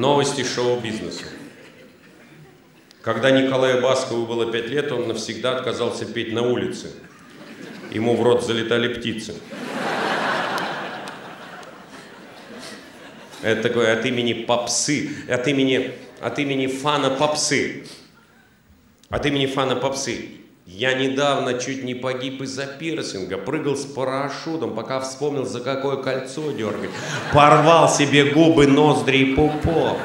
Новости шоу-бизнеса. Когда Николаю Баскову было пять лет, он навсегда отказался петь на улице. Ему в рот залетали птицы. Это такое от имени попсы, от имени, от имени фана попсы. От имени фана попсы. Я недавно чуть не погиб из-за пирсинга, прыгал с парашютом, пока вспомнил, за какое кольцо дергать. Порвал себе губы, ноздри и пупок.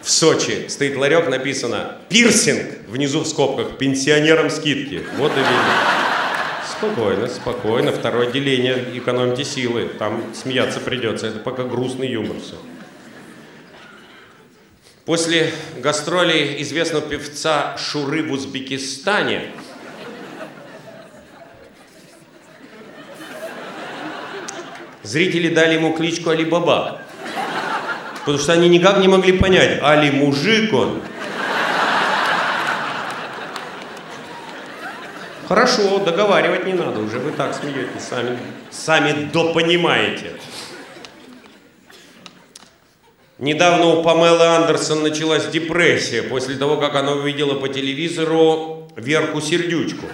В Сочи стоит ларек, написано «Пирсинг», внизу в скобках, пенсионерам скидки. Вот и видно. Спокойно, спокойно. Второе отделение, экономьте силы. Там смеяться придется. Это пока грустный юмор все. После гастролей известного певца Шуры в Узбекистане зрители дали ему кличку Али-Баба. Потому что они никак не могли понять, Али мужик он. Хорошо, договаривать не надо, уже вы так смеетесь, сами, сами допонимаете. Недавно у Памелы Андерсон началась депрессия после того, как она увидела по телевизору Верку Сердючку.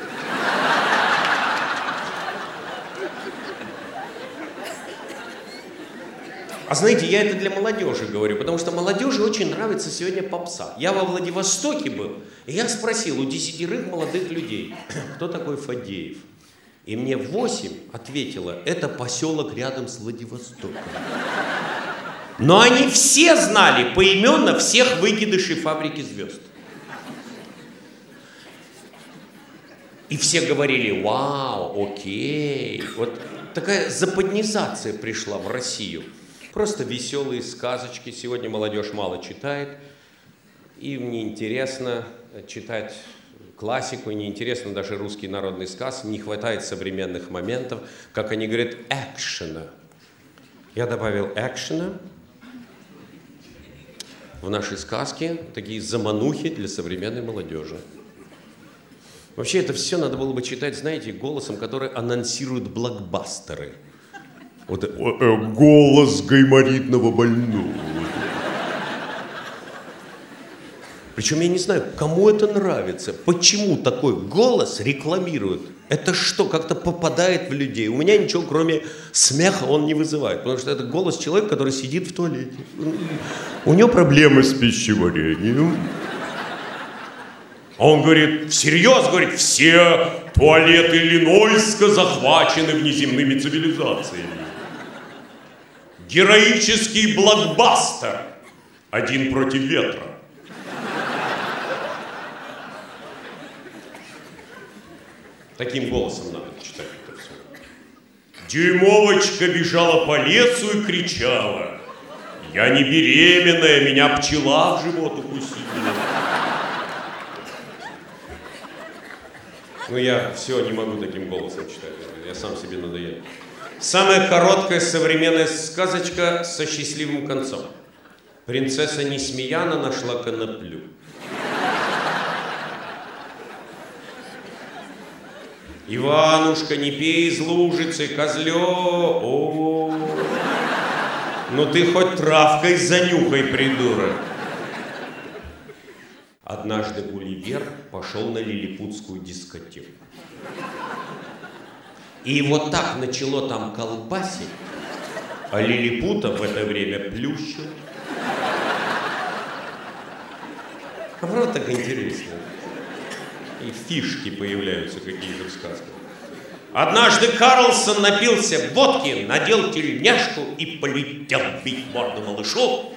А знаете, я это для молодежи говорю, потому что молодежи очень нравится сегодня попса. Я во Владивостоке был, и я спросил у десятерых молодых людей, кто такой Фадеев? И мне восемь ответило, это поселок рядом с Владивостоком. Но они все знали поименно всех выкидышей фабрики звезд. И все говорили, вау, окей. Вот такая западнизация пришла в Россию. Просто веселые сказочки. Сегодня молодежь мало читает. Им неинтересно читать классику, неинтересно даже русский народный сказ. Не хватает современных моментов. Как они говорят, экшена. Я добавил экшена в нашей сказке, такие заманухи для современной молодежи. Вообще это все надо было бы читать, знаете, голосом, который анонсирует блокбастеры – вот э, э, голос гайморитного больного. Причем я не знаю, кому это нравится, почему такой голос рекламируют. Это что, как-то попадает в людей? У меня ничего, кроме смеха, он не вызывает. Потому что это голос человека, который сидит в туалете. У него проблемы с пищеварением. А он говорит, всерьез, говорит, все туалеты Иллинойска захвачены внеземными цивилизациями. Героический блокбастер. Один против ветра. Таким голосом надо читать это все. Дюймовочка бежала по лесу и кричала. Я не беременная, меня пчела в живот укусила. Ну я все не могу таким голосом читать. Я сам себе надоел. Самая короткая современная сказочка со счастливым концом. Принцесса Несмеяна нашла коноплю. Иванушка, не пей из лужицы, козлё. О, ну ты хоть травкой занюхай, придурок. Однажды Гулливер пошел на лилипутскую дискотеку. И вот так начало там колбасить, а лилипута в это время плющил. А правда так интересно? И фишки появляются какие-то в сказках. Однажды Карлсон напился водки, надел тельняшку и полетел бить морду малышу.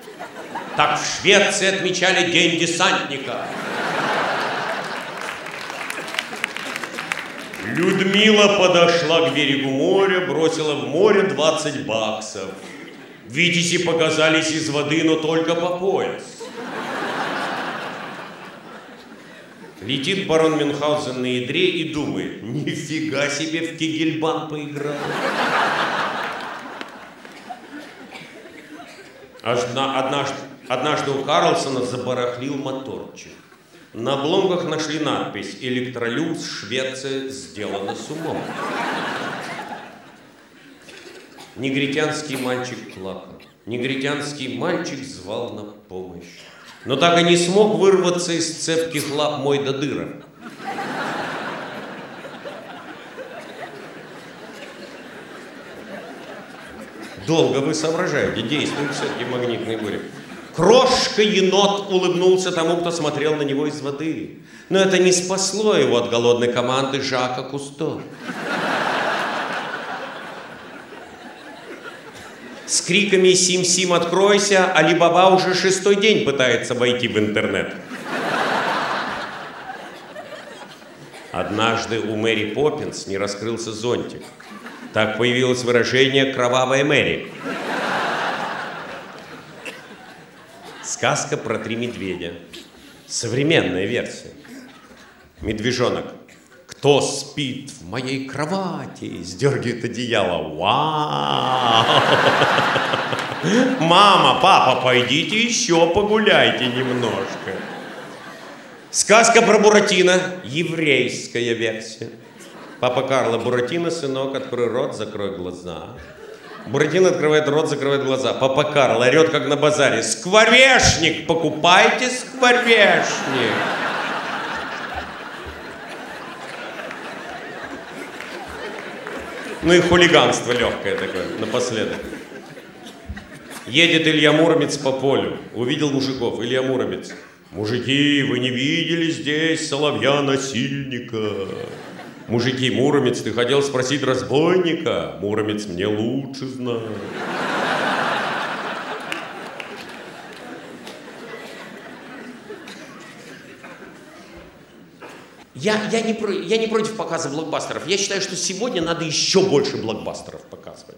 Так в Швеции отмечали День десантника. Людмила подошла к берегу моря, бросила в море 20 баксов. Витязи показались из воды, но только по пояс. Летит барон Мюнхгаузен на ядре и думает, нифига себе в Кигельбан поиграл. Однажды, однажды у Карлсона забарахлил моторчик. На обломках нашли надпись «Электролюкс, Швеция, сделано с умом». Негритянский мальчик плакал. Негритянский мальчик звал на помощь. Но так и не смог вырваться из цепких лап мой Дадыра. Долго вы соображаете, действует все-таки магнитный буря. Крошка-енот улыбнулся тому, кто смотрел на него из воды. Но это не спасло его от голодной команды Жака Кусто. С криками «Сим-Сим, откройся!» Алибаба уже шестой день пытается войти в интернет. Однажды у Мэри Поппинс не раскрылся зонтик. Так появилось выражение «кровавая Мэри». Сказка про три медведя. Современная версия. Медвежонок. Кто спит в моей кровати? Сдергивает одеяло. Вау! Мама, папа, пойдите еще погуляйте немножко. Сказка про Буратино. Еврейская версия. Папа Карло, Буратино, сынок, открой рот, закрой глаза. Буратино открывает рот, закрывает глаза. Папа Карл орет, как на базаре. Скворечник! Покупайте скворечник! Ну и хулиганство легкое такое, напоследок. Едет Илья Муромец по полю. Увидел мужиков. Илья Муромец. Мужики, вы не видели здесь соловья-насильника? Мужики, Муромец, ты хотел спросить разбойника? Муромец мне лучше знает. Я, я, не про, я не против показа блокбастеров. Я считаю, что сегодня надо еще больше блокбастеров показывать.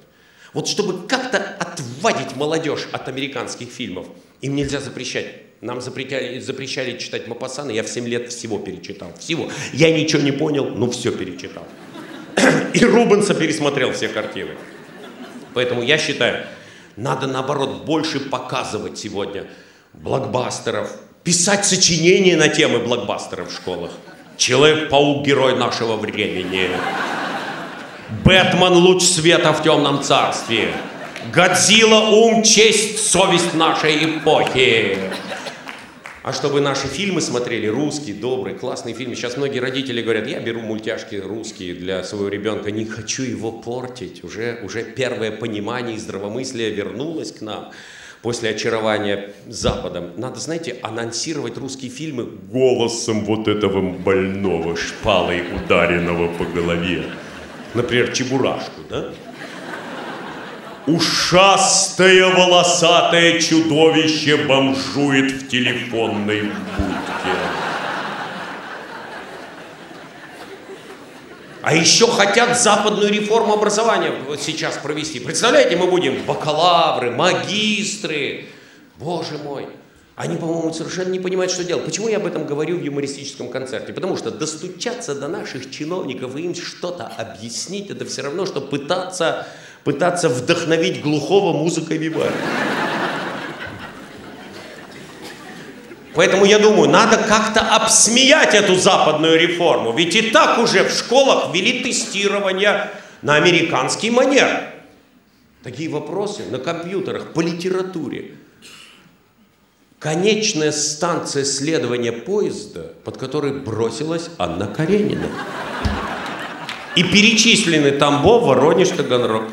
Вот чтобы как-то отвадить молодежь от американских фильмов. Им нельзя запрещать. Нам запрещали, запрещали читать Мапасана, я в 7 лет всего перечитал. Всего. Я ничего не понял, но все перечитал. И Рубенса пересмотрел все картины. Поэтому я считаю, надо наоборот больше показывать сегодня блокбастеров, писать сочинения на темы блокбастеров в школах. Человек-паук – герой нашего времени. Бэтмен – луч света в темном царстве. Годзилла – ум, честь, совесть нашей эпохи. А чтобы наши фильмы смотрели, русские, добрые, классные фильмы. Сейчас многие родители говорят, я беру мультяшки русские для своего ребенка, не хочу его портить. Уже, уже первое понимание и здравомыслие вернулось к нам после очарования Западом. Надо, знаете, анонсировать русские фильмы голосом вот этого больного, шпалой ударенного по голове. Например, Чебурашку, да? Ушастое волосатое чудовище бомжует в телефонной будке. А еще хотят западную реформу образования вот сейчас провести. Представляете, мы будем бакалавры, магистры. Боже мой. Они, по-моему, совершенно не понимают, что делать. Почему я об этом говорю в юмористическом концерте? Потому что достучаться до наших чиновников и им что-то объяснить, это все равно, что пытаться, пытаться вдохновить глухого музыкой Вивальди. Поэтому я думаю, надо как-то обсмеять эту западную реформу. Ведь и так уже в школах вели тестирование на американский манер. Такие вопросы на компьютерах, по литературе. Конечная станция следования поезда, под которой бросилась Анна Каренина. И перечислены Тамбов, Воронеж, Таганрог.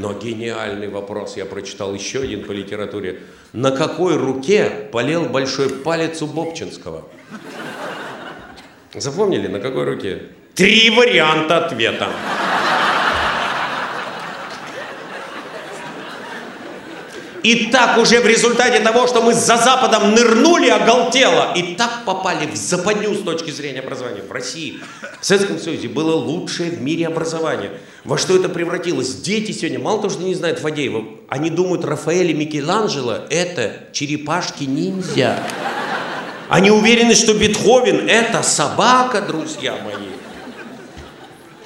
Но гениальный вопрос, я прочитал еще один по литературе. На какой руке болел большой палец у Бобчинского? Запомнили, на какой руке? Три варианта ответа. И так уже в результате того, что мы за Западом нырнули оголтело, и так попали в западню с точки зрения образования. В России, в Советском Союзе было лучшее в мире образование. Во что это превратилось? Дети сегодня, мало того, что не знают Фадеева, они думают, Рафаэль и Микеланджело – это черепашки-ниндзя. Они уверены, что Бетховен – это собака, друзья мои.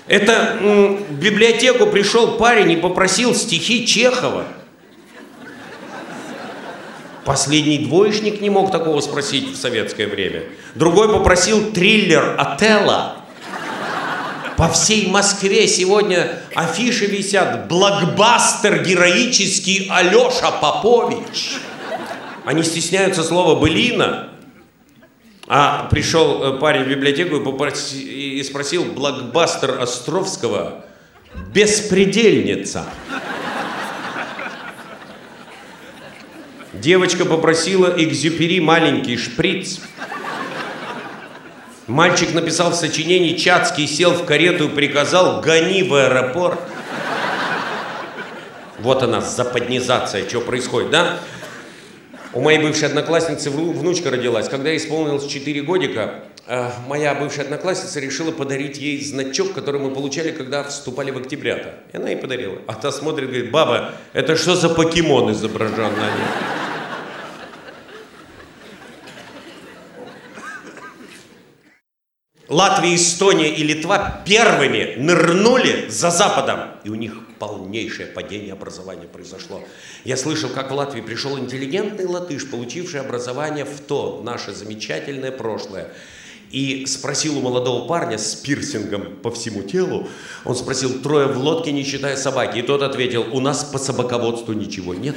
Это в библиотеку пришел парень и попросил стихи Чехова – Последний двоечник не мог такого спросить в советское время. Другой попросил триллер Отелло. По всей Москве сегодня афиши висят. Блокбастер героический Алеша Попович. Они стесняются слова «былина». А пришел э, парень в библиотеку и спросил блокбастер Островского «Беспредельница». Девочка попросила экзюпери маленький шприц. Мальчик написал в сочинении Чацкий, сел в карету и приказал «гони в аэропорт». Вот она, западнизация, что происходит, да? У моей бывшей одноклассницы внучка родилась. Когда ей исполнилось 4 годика, э, моя бывшая одноклассница решила подарить ей значок, который мы получали, когда вступали в октябрята. И она ей подарила. А та смотрит говорит, баба, это что за покемон изображен на ней? Латвия, Эстония и Литва первыми нырнули за Западом. И у них полнейшее падение образования произошло. Я слышал, как в Латвии пришел интеллигентный латыш, получивший образование в то наше замечательное прошлое. И спросил у молодого парня с пирсингом по всему телу, он спросил, трое в лодке, не считая собаки. И тот ответил, у нас по собаководству ничего нет.